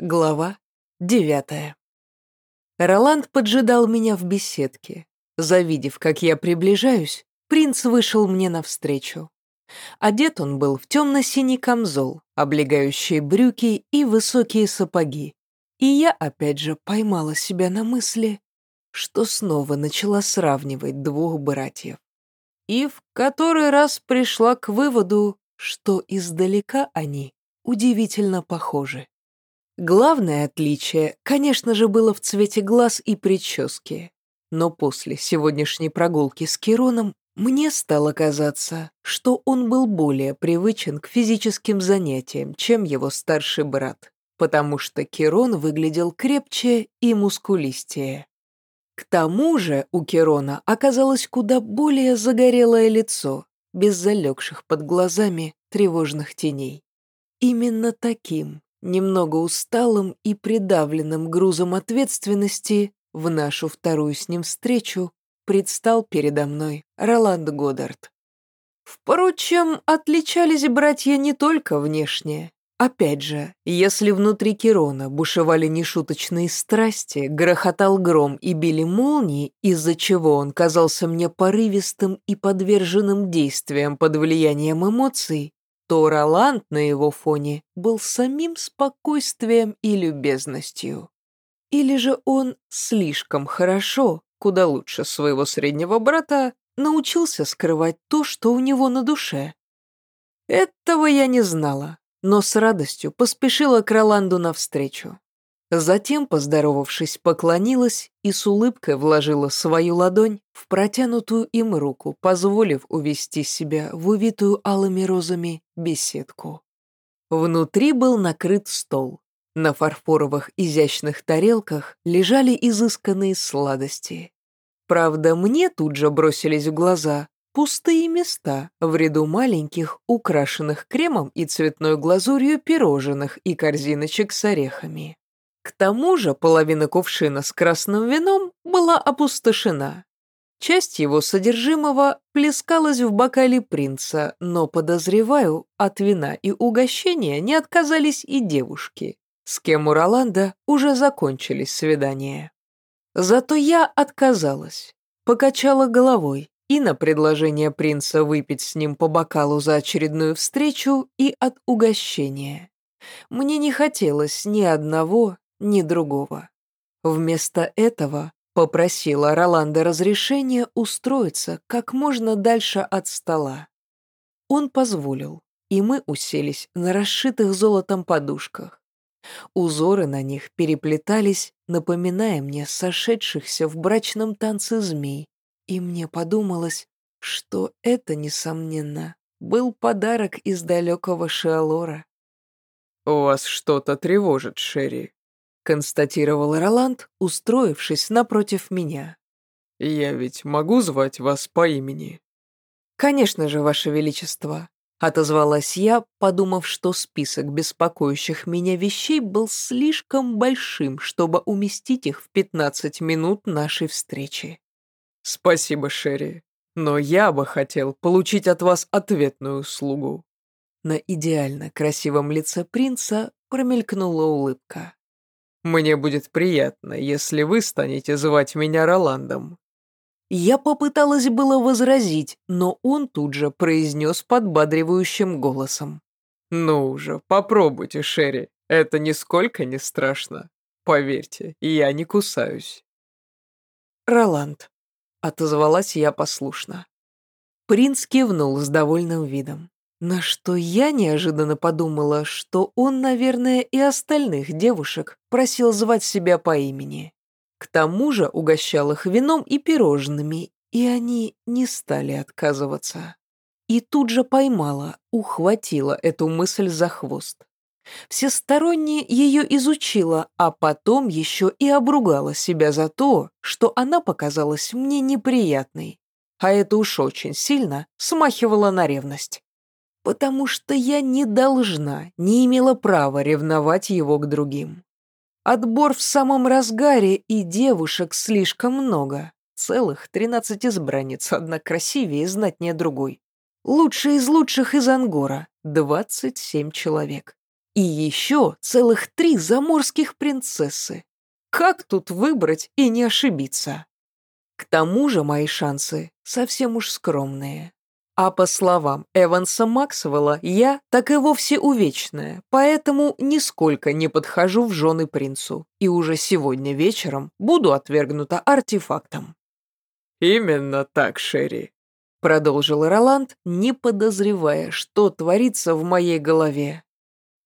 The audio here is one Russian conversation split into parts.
Глава девятая. Роланд поджидал меня в беседке. Завидев, как я приближаюсь, принц вышел мне навстречу. Одет он был в темно-синий камзол, облегающие брюки и высокие сапоги. И я опять же поймала себя на мысли, что снова начала сравнивать двух братьев. И в который раз пришла к выводу, что издалека они удивительно похожи. Главное отличие, конечно же, было в цвете глаз и прически. Но после сегодняшней прогулки с Кироном мне стало казаться, что он был более привычен к физическим занятиям, чем его старший брат, потому что Кирон выглядел крепче и мускулистее. К тому же у Кирона оказалось куда более загорелое лицо, без залегших под глазами тревожных теней. Именно таким немного усталым и придавленным грузом ответственности, в нашу вторую с ним встречу предстал передо мной Роланд Годдард. Впрочем, отличались братья не только внешне. Опять же, если внутри Кирона бушевали нешуточные страсти, грохотал гром и били молнии, из-за чего он казался мне порывистым и подверженным действиям под влиянием эмоций, то Роланд на его фоне был самим спокойствием и любезностью. Или же он слишком хорошо, куда лучше своего среднего брата, научился скрывать то, что у него на душе. Этого я не знала, но с радостью поспешила к Роланду навстречу. Затем, поздоровавшись, поклонилась и с улыбкой вложила свою ладонь в протянутую им руку, позволив увести себя в увитую алыми розами беседку. Внутри был накрыт стол. На фарфоровых изящных тарелках лежали изысканные сладости. Правда, мне тут же бросились в глаза пустые места в ряду маленьких, украшенных кремом и цветной глазурью пирожных и корзиночек с орехами. К тому же половина кувшина с красным вином была опустошена. Часть его содержимого плескалась в бокале принца, но, подозреваю, от вина и угощения не отказались и девушки, с кем у Роланда уже закончились свидания. Зато я отказалась, покачала головой и на предложение принца выпить с ним по бокалу за очередную встречу и от угощения. Мне не хотелось ни одного, ни другого. Вместо этого попросила Роланда разрешения устроиться как можно дальше от стола. Он позволил, и мы уселись на расшитых золотом подушках. Узоры на них переплетались, напоминая мне сошедшихся в брачном танце змей, и мне подумалось, что это, несомненно, был подарок из далекого Шиалора. «У вас что-то тревожит, Шерри», констатировал Роланд, устроившись напротив меня. «Я ведь могу звать вас по имени?» «Конечно же, Ваше Величество», — отозвалась я, подумав, что список беспокоящих меня вещей был слишком большим, чтобы уместить их в пятнадцать минут нашей встречи. «Спасибо, Шерри, но я бы хотел получить от вас ответную услугу». На идеально красивом лице принца промелькнула улыбка. Мне будет приятно, если вы станете звать меня Роландом». Я попыталась было возразить, но он тут же произнес подбадривающим голосом. «Ну уже, попробуйте, Шерри, это нисколько не страшно. Поверьте, я не кусаюсь». «Роланд», — отозвалась я послушно. Принц кивнул с довольным видом. На что я неожиданно подумала, что он, наверное, и остальных девушек просил звать себя по имени. К тому же угощал их вином и пирожными, и они не стали отказываться. И тут же поймала, ухватила эту мысль за хвост. Всесторонне ее изучила, а потом еще и обругала себя за то, что она показалась мне неприятной. А это уж очень сильно смахивало на ревность потому что я не должна, не имела права ревновать его к другим. Отбор в самом разгаре, и девушек слишком много. Целых тринадцать избранниц, одна красивее и знатнее другой. Лучшие из лучших из Ангора, двадцать семь человек. И еще целых три заморских принцессы. Как тут выбрать и не ошибиться? К тому же мои шансы совсем уж скромные. А по словам Эванса Максвелла, я так и вовсе увечная, поэтому нисколько не подхожу в жены принцу, и уже сегодня вечером буду отвергнута артефактом. «Именно так, Шерри», — продолжил Роланд, не подозревая, что творится в моей голове.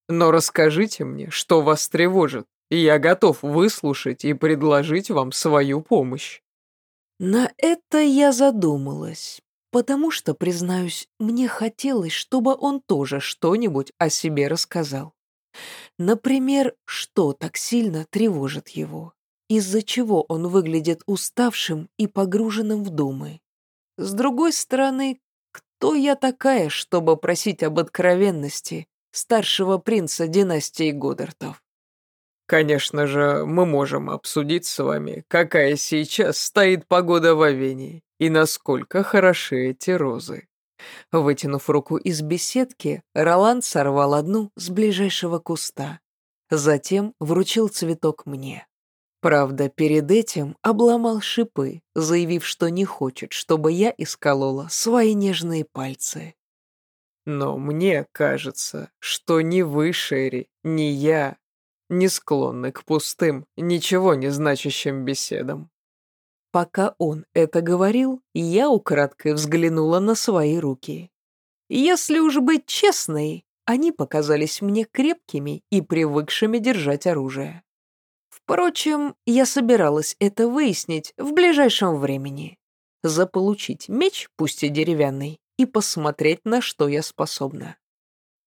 «Но расскажите мне, что вас тревожит, и я готов выслушать и предложить вам свою помощь». На это я задумалась, потому что, признаюсь, мне хотелось, чтобы он тоже что-нибудь о себе рассказал. Например, что так сильно тревожит его, из-за чего он выглядит уставшим и погруженным в думы. С другой стороны, кто я такая, чтобы просить об откровенности старшего принца династии Годдартов? Конечно же, мы можем обсудить с вами, какая сейчас стоит погода в Авении и насколько хороши эти розы. Вытянув руку из беседки, Роланд сорвал одну с ближайшего куста. Затем вручил цветок мне. Правда, перед этим обломал шипы, заявив, что не хочет, чтобы я исколола свои нежные пальцы. Но мне кажется, что ни вы, Шерри, ни я не склонны к пустым, ничего не значащим беседам. Пока он это говорил, я украдкой взглянула на свои руки. Если уж быть честной, они показались мне крепкими и привыкшими держать оружие. Впрочем, я собиралась это выяснить в ближайшем времени. Заполучить меч, пусть и деревянный, и посмотреть, на что я способна.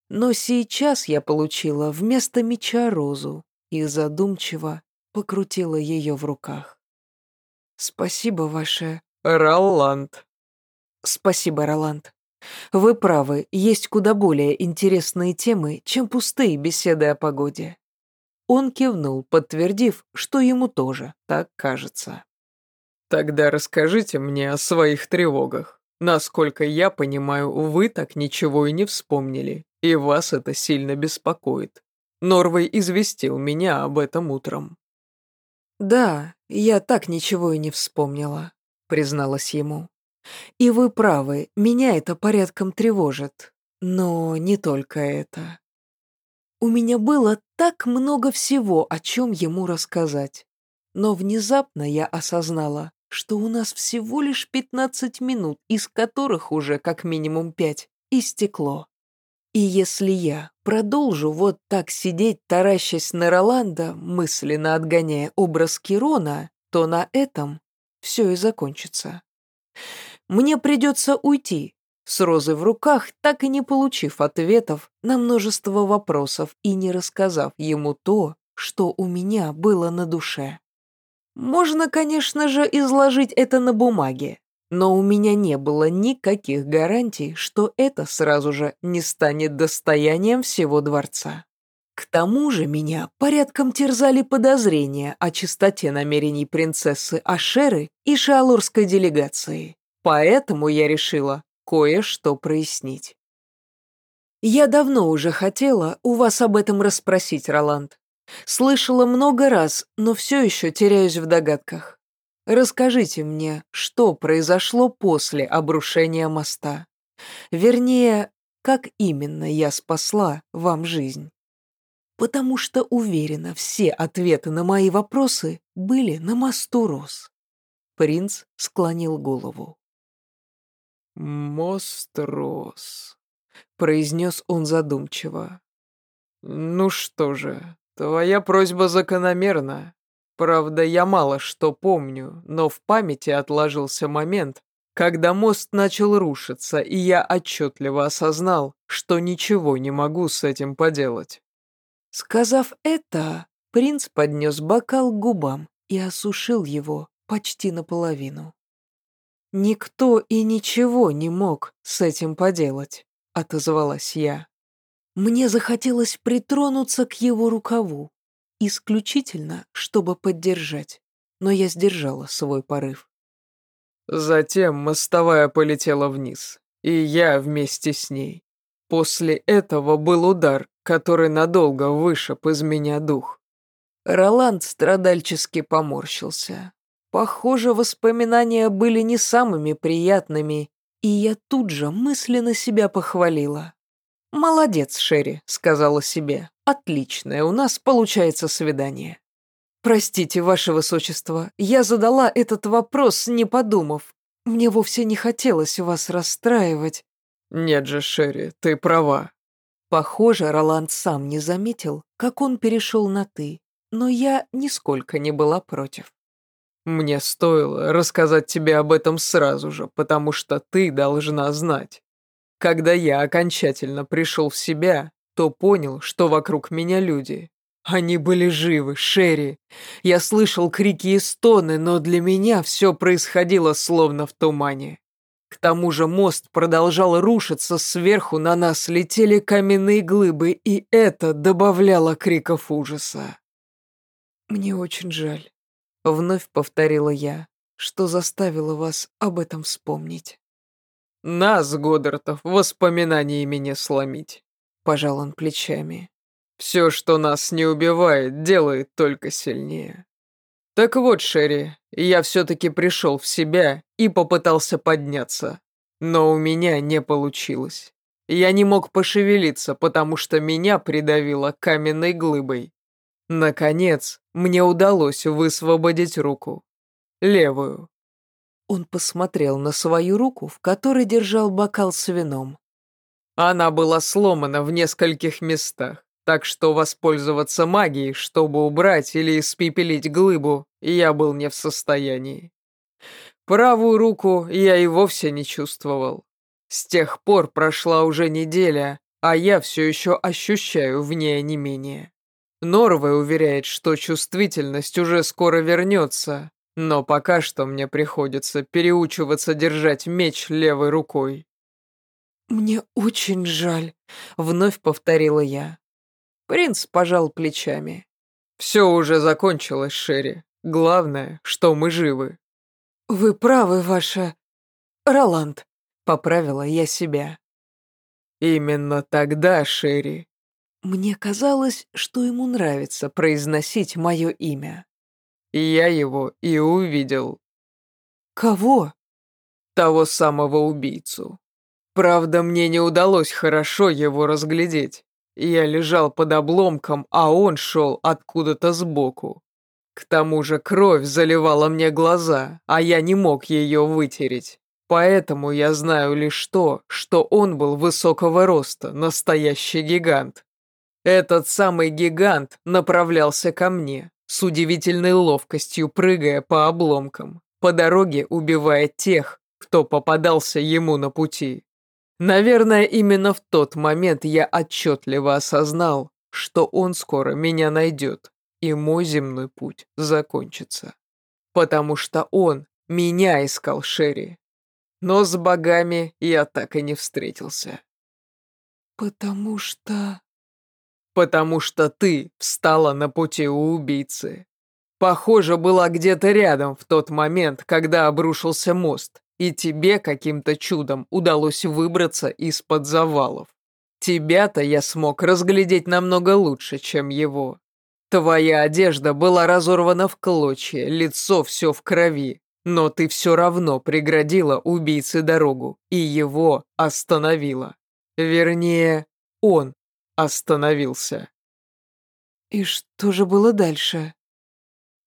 Но сейчас я получила вместо меча розу и задумчиво покрутила ее в руках. «Спасибо, ваше...» «Роланд». «Спасибо, Роланд. Вы правы, есть куда более интересные темы, чем пустые беседы о погоде». Он кивнул, подтвердив, что ему тоже так кажется. «Тогда расскажите мне о своих тревогах. Насколько я понимаю, вы так ничего и не вспомнили, и вас это сильно беспокоит. Норвей известил меня об этом утром». «Да, я так ничего и не вспомнила», — призналась ему. «И вы правы, меня это порядком тревожит. Но не только это. У меня было так много всего, о чем ему рассказать. Но внезапно я осознала, что у нас всего лишь 15 минут, из которых уже как минимум пять истекло. И если я продолжу вот так сидеть, таращась на Роланда, мысленно отгоняя образ Кирона, то на этом все и закончится. Мне придется уйти, с розой в руках, так и не получив ответов на множество вопросов и не рассказав ему то, что у меня было на душе. Можно, конечно же, изложить это на бумаге, но у меня не было никаких гарантий, что это сразу же не станет достоянием всего дворца. К тому же меня порядком терзали подозрения о чистоте намерений принцессы Ашеры и шиалурской делегации, поэтому я решила кое-что прояснить. Я давно уже хотела у вас об этом расспросить, Роланд. Слышала много раз, но все еще теряюсь в догадках. Расскажите мне, что произошло после обрушения моста? Вернее, как именно я спасла вам жизнь? Потому что уверена, все ответы на мои вопросы были на мосту Рос. Принц склонил голову. «Мост Рос», — произнес он задумчиво. «Ну что же, «Твоя просьба закономерна. Правда, я мало что помню, но в памяти отложился момент, когда мост начал рушиться, и я отчетливо осознал, что ничего не могу с этим поделать». Сказав это, принц поднес бокал к губам и осушил его почти наполовину. «Никто и ничего не мог с этим поделать», — отозвалась я. Мне захотелось притронуться к его рукаву, исключительно, чтобы поддержать, но я сдержала свой порыв. Затем мостовая полетела вниз, и я вместе с ней. После этого был удар, который надолго вышиб из меня дух. Роланд страдальчески поморщился. Похоже, воспоминания были не самыми приятными, и я тут же мысленно себя похвалила. «Молодец, Шерри», — сказала себе. «Отличное у нас получается свидание». «Простите, ваше высочество, я задала этот вопрос, не подумав. Мне вовсе не хотелось вас расстраивать». «Нет же, Шерри, ты права». Похоже, Роланд сам не заметил, как он перешел на «ты», но я нисколько не была против. «Мне стоило рассказать тебе об этом сразу же, потому что ты должна знать. Когда я окончательно пришел в себя, то понял, что вокруг меня люди. Они были живы, Шерри. Я слышал крики и стоны, но для меня все происходило словно в тумане. К тому же мост продолжал рушиться, сверху на нас летели каменные глыбы, и это добавляло криков ужаса. «Мне очень жаль», — вновь повторила я, что заставило вас об этом вспомнить. «Нас, Годдартов, воспоминаниями не сломить», — пожал он плечами. «Все, что нас не убивает, делает только сильнее». «Так вот, Шерри, я все-таки пришел в себя и попытался подняться, но у меня не получилось. Я не мог пошевелиться, потому что меня придавило каменной глыбой. Наконец, мне удалось высвободить руку. Левую. Он посмотрел на свою руку, в которой держал бокал с вином. Она была сломана в нескольких местах, так что воспользоваться магией, чтобы убрать или испепелить глыбу, я был не в состоянии. Правую руку я и вовсе не чувствовал. С тех пор прошла уже неделя, а я все еще ощущаю в ней не менее. Норвей уверяет, что чувствительность уже скоро вернется, но пока что мне приходится переучиваться держать меч левой рукой. «Мне очень жаль», — вновь повторила я. Принц пожал плечами. «Все уже закончилось, Шерри. Главное, что мы живы». «Вы правы, ваша... Роланд», — поправила я себя. «Именно тогда, Шерри, мне казалось, что ему нравится произносить мое имя. Я его и увидел. Кого? Того самого убийцу. Правда, мне не удалось хорошо его разглядеть. Я лежал под обломком, а он шел откуда-то сбоку. К тому же кровь заливала мне глаза, а я не мог ее вытереть. Поэтому я знаю лишь то, что он был высокого роста, настоящий гигант. Этот самый гигант направлялся ко мне, с удивительной ловкостью прыгая по обломкам, по дороге убивая тех, кто попадался ему на пути. Наверное, именно в тот момент я отчетливо осознал, что он скоро меня найдет, и мой земной путь закончится. Потому что он меня искал Шерри. Но с богами я так и не встретился. «Потому что...» потому что ты встала на пути у убийцы. Похоже, была где-то рядом в тот момент, когда обрушился мост, и тебе каким-то чудом удалось выбраться из-под завалов. Тебя-то я смог разглядеть намного лучше, чем его. Твоя одежда была разорвана в клочья, лицо все в крови, но ты все равно преградила убийце дорогу и его остановила. Вернее, он остановился. И что же было дальше?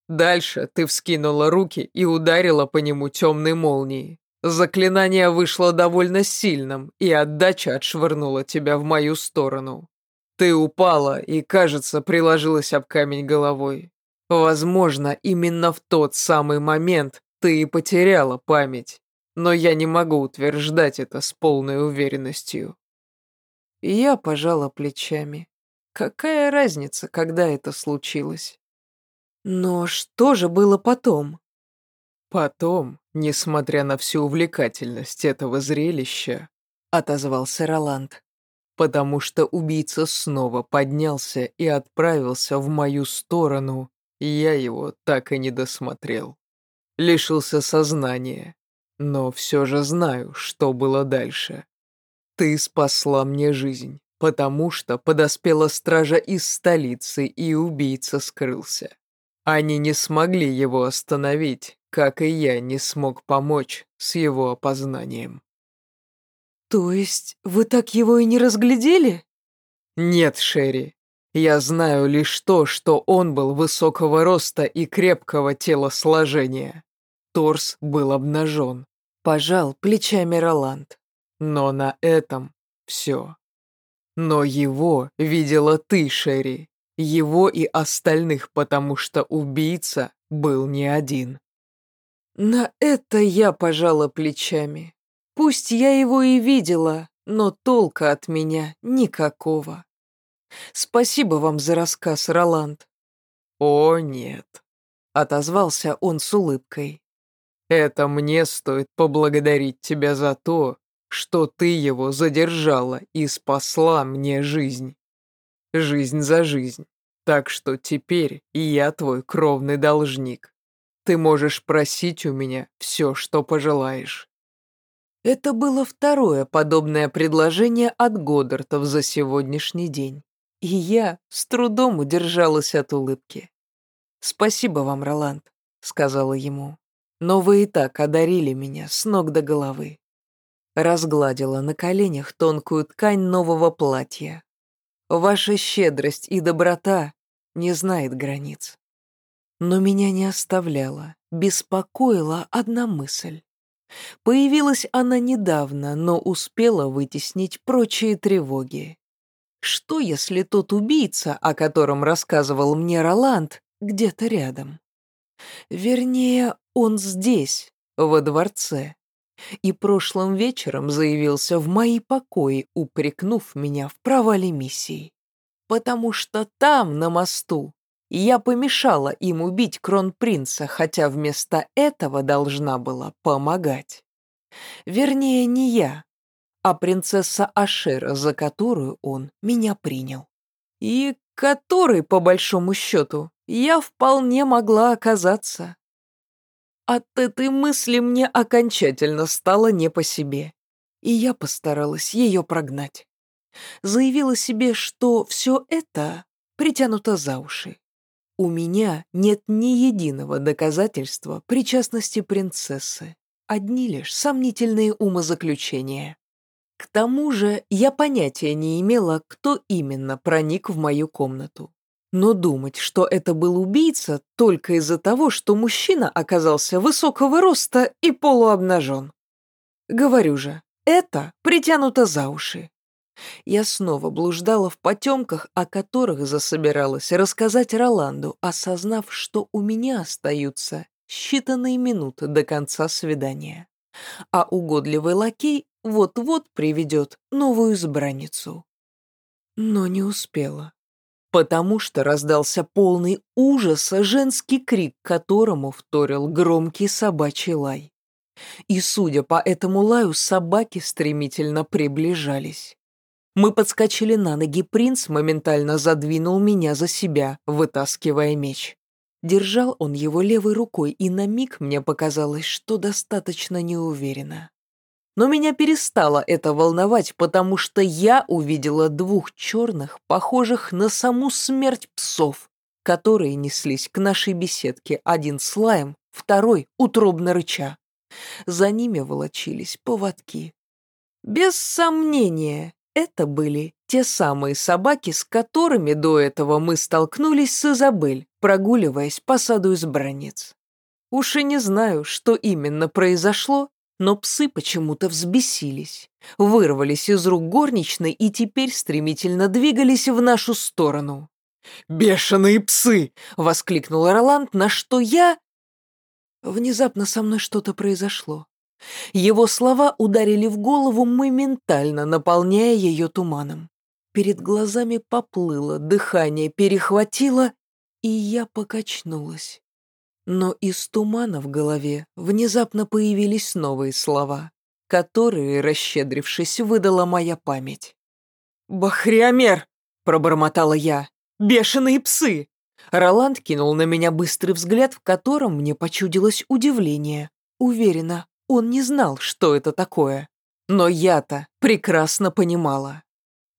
Дальше ты вскинула руки и ударила по нему темной молнией. Заклинание вышло довольно сильным, и отдача отшвырнула тебя в мою сторону. Ты упала и, кажется, приложилась об камень головой. Возможно, именно в тот самый момент ты и потеряла память, но я не могу утверждать это с полной уверенностью. Я пожала плечами. Какая разница, когда это случилось? Но что же было потом? Потом, несмотря на всю увлекательность этого зрелища, отозвался Роланд, потому что убийца снова поднялся и отправился в мою сторону, и я его так и не досмотрел. Лишился сознания, но все же знаю, что было дальше. Ты спасла мне жизнь, потому что подоспела стража из столицы, и убийца скрылся. Они не смогли его остановить, как и я не смог помочь с его опознанием. «То есть вы так его и не разглядели?» «Нет, Шерри. Я знаю лишь то, что он был высокого роста и крепкого телосложения. Торс был обнажен. Пожал плечами Роланд. Но на этом все. Но его видела ты, Шерри. Его и остальных, потому что убийца был не один. На это я пожала плечами. Пусть я его и видела, но толка от меня никакого. Спасибо вам за рассказ, Роланд. О, нет, отозвался он с улыбкой. Это мне стоит поблагодарить тебя за то, что ты его задержала и спасла мне жизнь. Жизнь за жизнь. Так что теперь я твой кровный должник. Ты можешь просить у меня все, что пожелаешь. Это было второе подобное предложение от Годдартов за сегодняшний день. И я с трудом удержалась от улыбки. «Спасибо вам, Роланд», — сказала ему. «Но вы и так одарили меня с ног до головы». Разгладила на коленях тонкую ткань нового платья. «Ваша щедрость и доброта не знает границ». Но меня не оставляла, беспокоила одна мысль. Появилась она недавно, но успела вытеснить прочие тревоги. Что, если тот убийца, о котором рассказывал мне Роланд, где-то рядом? Вернее, он здесь, во дворце. И прошлым вечером заявился в мои покои, упрекнув меня в провале миссии. Потому что там, на мосту, я помешала им убить кронпринца, хотя вместо этого должна была помогать. Вернее, не я, а принцесса Ашера, за которую он меня принял. И которой, по большому счету, я вполне могла оказаться. От этой мысли мне окончательно стало не по себе, и я постаралась ее прогнать. Заявила себе, что все это притянуто за уши. У меня нет ни единого доказательства причастности принцессы, одни лишь сомнительные умозаключения. К тому же я понятия не имела, кто именно проник в мою комнату. Но думать, что это был убийца, только из-за того, что мужчина оказался высокого роста и полуобнажен. Говорю же, это притянуто за уши. Я снова блуждала в потемках, о которых засобиралась рассказать Роланду, осознав, что у меня остаются считанные минуты до конца свидания. А угодливый лакей вот-вот приведет новую избранницу. Но не успела, потому что раздался полный ужаса женский крик, которому вторил громкий собачий лай. И, судя по этому лаю, собаки стремительно приближались. Мы подскочили на ноги, принц моментально задвинул меня за себя, вытаскивая меч. Держал он его левой рукой, и на миг мне показалось, что достаточно неуверенно. Но меня перестало это волновать, потому что я увидела двух черных, похожих на саму смерть псов, которые неслись к нашей беседке, один с лаем, второй утробно рыча. За ними волочились поводки. Без сомнения, это были те самые собаки, с которыми до этого мы столкнулись с Изабель, прогуливаясь по саду избранниц. Уж и не знаю, что именно произошло, но псы почему-то взбесились, вырвались из рук горничной и теперь стремительно двигались в нашу сторону. «Бешеные псы!» — воскликнул Роланд, на что я... Внезапно со мной что-то произошло. Его слова ударили в голову моментально, наполняя ее туманом. Перед глазами поплыло, дыхание перехватило, и я покачнулась. Но из тумана в голове внезапно появились новые слова, которые, расщедрившись, выдала моя память. «Бахриомер!» — пробормотала я. «Бешеные псы!» Роланд кинул на меня быстрый взгляд, в котором мне почудилось удивление. Уверена, он не знал, что это такое. Но я-то прекрасно понимала.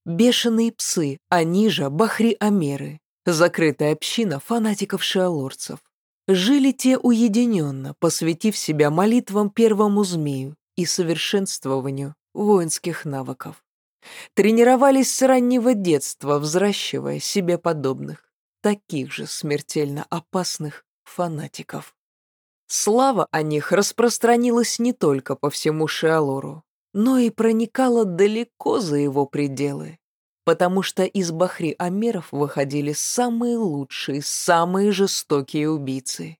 Бешеные псы, они же бахри-амеры, закрытая община фанатиков-шиалорцев. Жили те уединенно, посвятив себя молитвам первому змею и совершенствованию воинских навыков. Тренировались с раннего детства, взращивая себе подобных, таких же смертельно опасных фанатиков. Слава о них распространилась не только по всему Шиалору, но и проникала далеко за его пределы, потому что из Бахри-Амеров выходили самые лучшие, самые жестокие убийцы.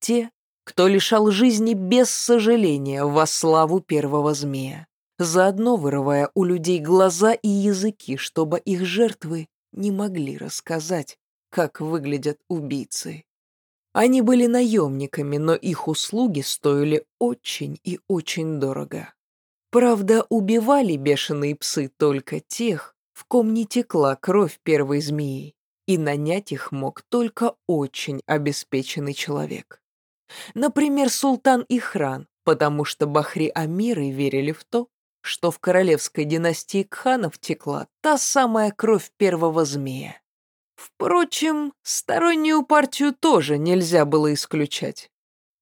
Те, кто лишал жизни без сожаления во славу первого змея, заодно вырывая у людей глаза и языки, чтобы их жертвы не могли рассказать, как выглядят убийцы. Они были наемниками, но их услуги стоили очень и очень дорого. Правда, убивали бешеные псы только тех, в ком не текла кровь первой змеи, и нанять их мог только очень обеспеченный человек. Например, султан Ихран, потому что Бахри-Амиры верили в то, что в королевской династии Кханов текла та самая кровь первого змея. Впрочем, стороннюю партию тоже нельзя было исключать.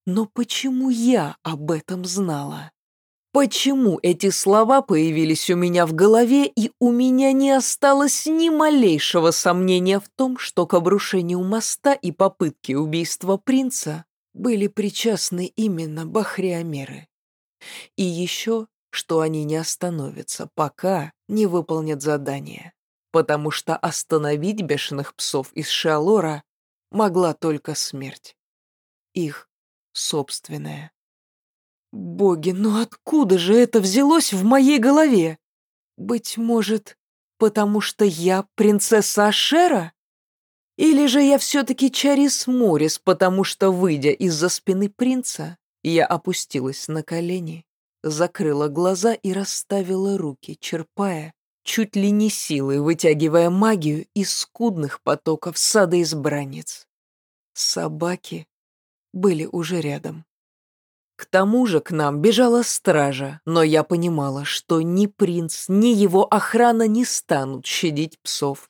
Но почему я об этом знала? Почему эти слова появились у меня в голове, и у меня не осталось ни малейшего сомнения в том, что к обрушению моста и попытке убийства принца были причастны именно Бахриамеры? И еще, что они не остановятся, пока не выполнят задание, потому что остановить бешеных псов из Шиалора могла только смерть. Их собственная. Боги, ну откуда же это взялось в моей голове? Быть может, потому что я принцесса Ашера? Или же я все-таки Чарис Морис, потому что, выйдя из-за спины принца, я опустилась на колени, закрыла глаза и расставила руки, черпая, чуть ли не силой вытягивая магию из скудных потоков сада избранниц. Собаки были уже рядом. К тому же к нам бежала стража, но я понимала, что ни принц, ни его охрана не станут щадить псов.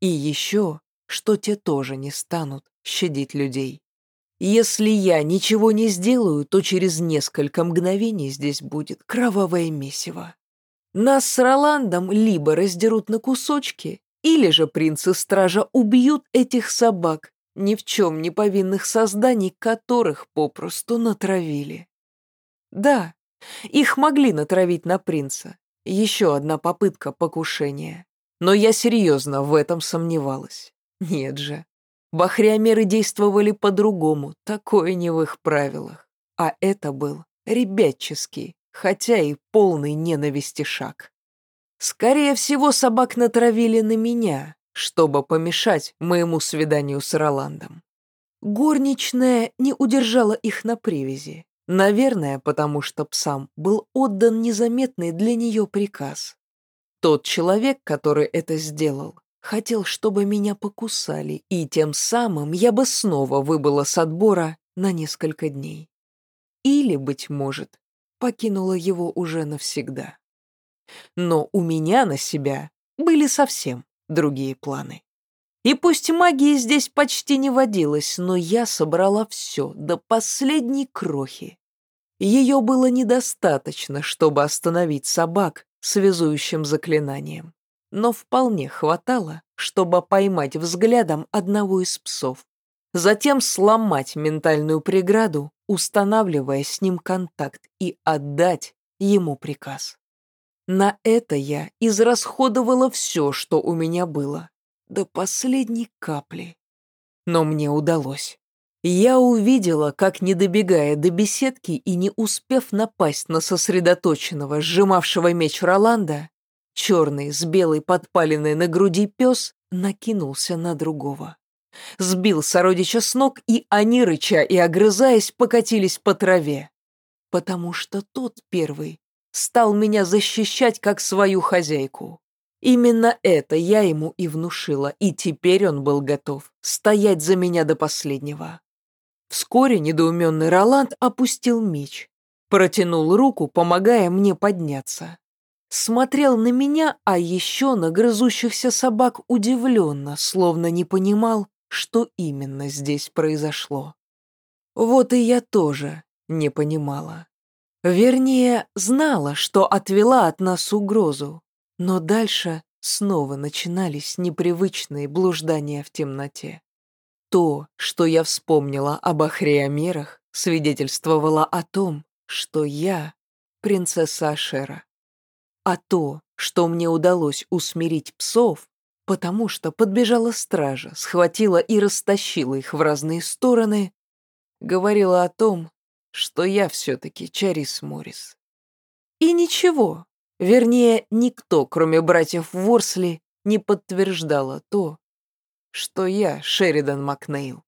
И еще, что те тоже не станут щадить людей. Если я ничего не сделаю, то через несколько мгновений здесь будет кровавое месиво. Нас с Роландом либо раздерут на кусочки, или же принцы стража убьют этих собак, ни в чем не повинных созданий, которых попросту натравили. Да, их могли натравить на принца. Еще одна попытка покушения. Но я серьезно в этом сомневалась. Нет же. Бахриомеры действовали по-другому, такое не в их правилах. А это был ребяческий, хотя и полный ненависти шаг. Скорее всего, собак натравили на меня, чтобы помешать моему свиданию с Роландом. Горничная не удержала их на привязи. Наверное, потому что псам был отдан незаметный для нее приказ. Тот человек, который это сделал, хотел, чтобы меня покусали, и тем самым я бы снова выбыла с отбора на несколько дней. Или, быть может, покинула его уже навсегда. Но у меня на себя были совсем другие планы. И пусть магии здесь почти не водилось, но я собрала все до последней крохи. Ее было недостаточно, чтобы остановить собак связующим заклинанием, но вполне хватало, чтобы поймать взглядом одного из псов, затем сломать ментальную преграду, устанавливая с ним контакт и отдать ему приказ. На это я израсходовала все, что у меня было, до последней капли. Но мне удалось. Я увидела, как, не добегая до беседки и не успев напасть на сосредоточенного, сжимавшего меч Роланда, черный с белой подпаленной на груди пес накинулся на другого. Сбил сородича с ног, и они, рыча и огрызаясь, покатились по траве. Потому что тот первый стал меня защищать как свою хозяйку. Именно это я ему и внушила, и теперь он был готов стоять за меня до последнего. Вскоре недоуменный Роланд опустил меч, протянул руку, помогая мне подняться. смотрел на меня, а еще на грызущихся собак удивленно, словно не понимал, что именно здесь произошло. Вот и я тоже не понимала. Вернее, знала, что отвела от нас угрозу, но дальше снова начинались непривычные блуждания в темноте. То, что я вспомнила об Ахриамерах, свидетельствовало о том, что я принцесса Ашера. А то, что мне удалось усмирить псов, потому что подбежала стража, схватила и растащила их в разные стороны, говорило о том, что я все-таки Чарис Моррис. И ничего, вернее, никто, кроме братьев Ворсли, не подтверждало то, что я Шеридан Макнейл.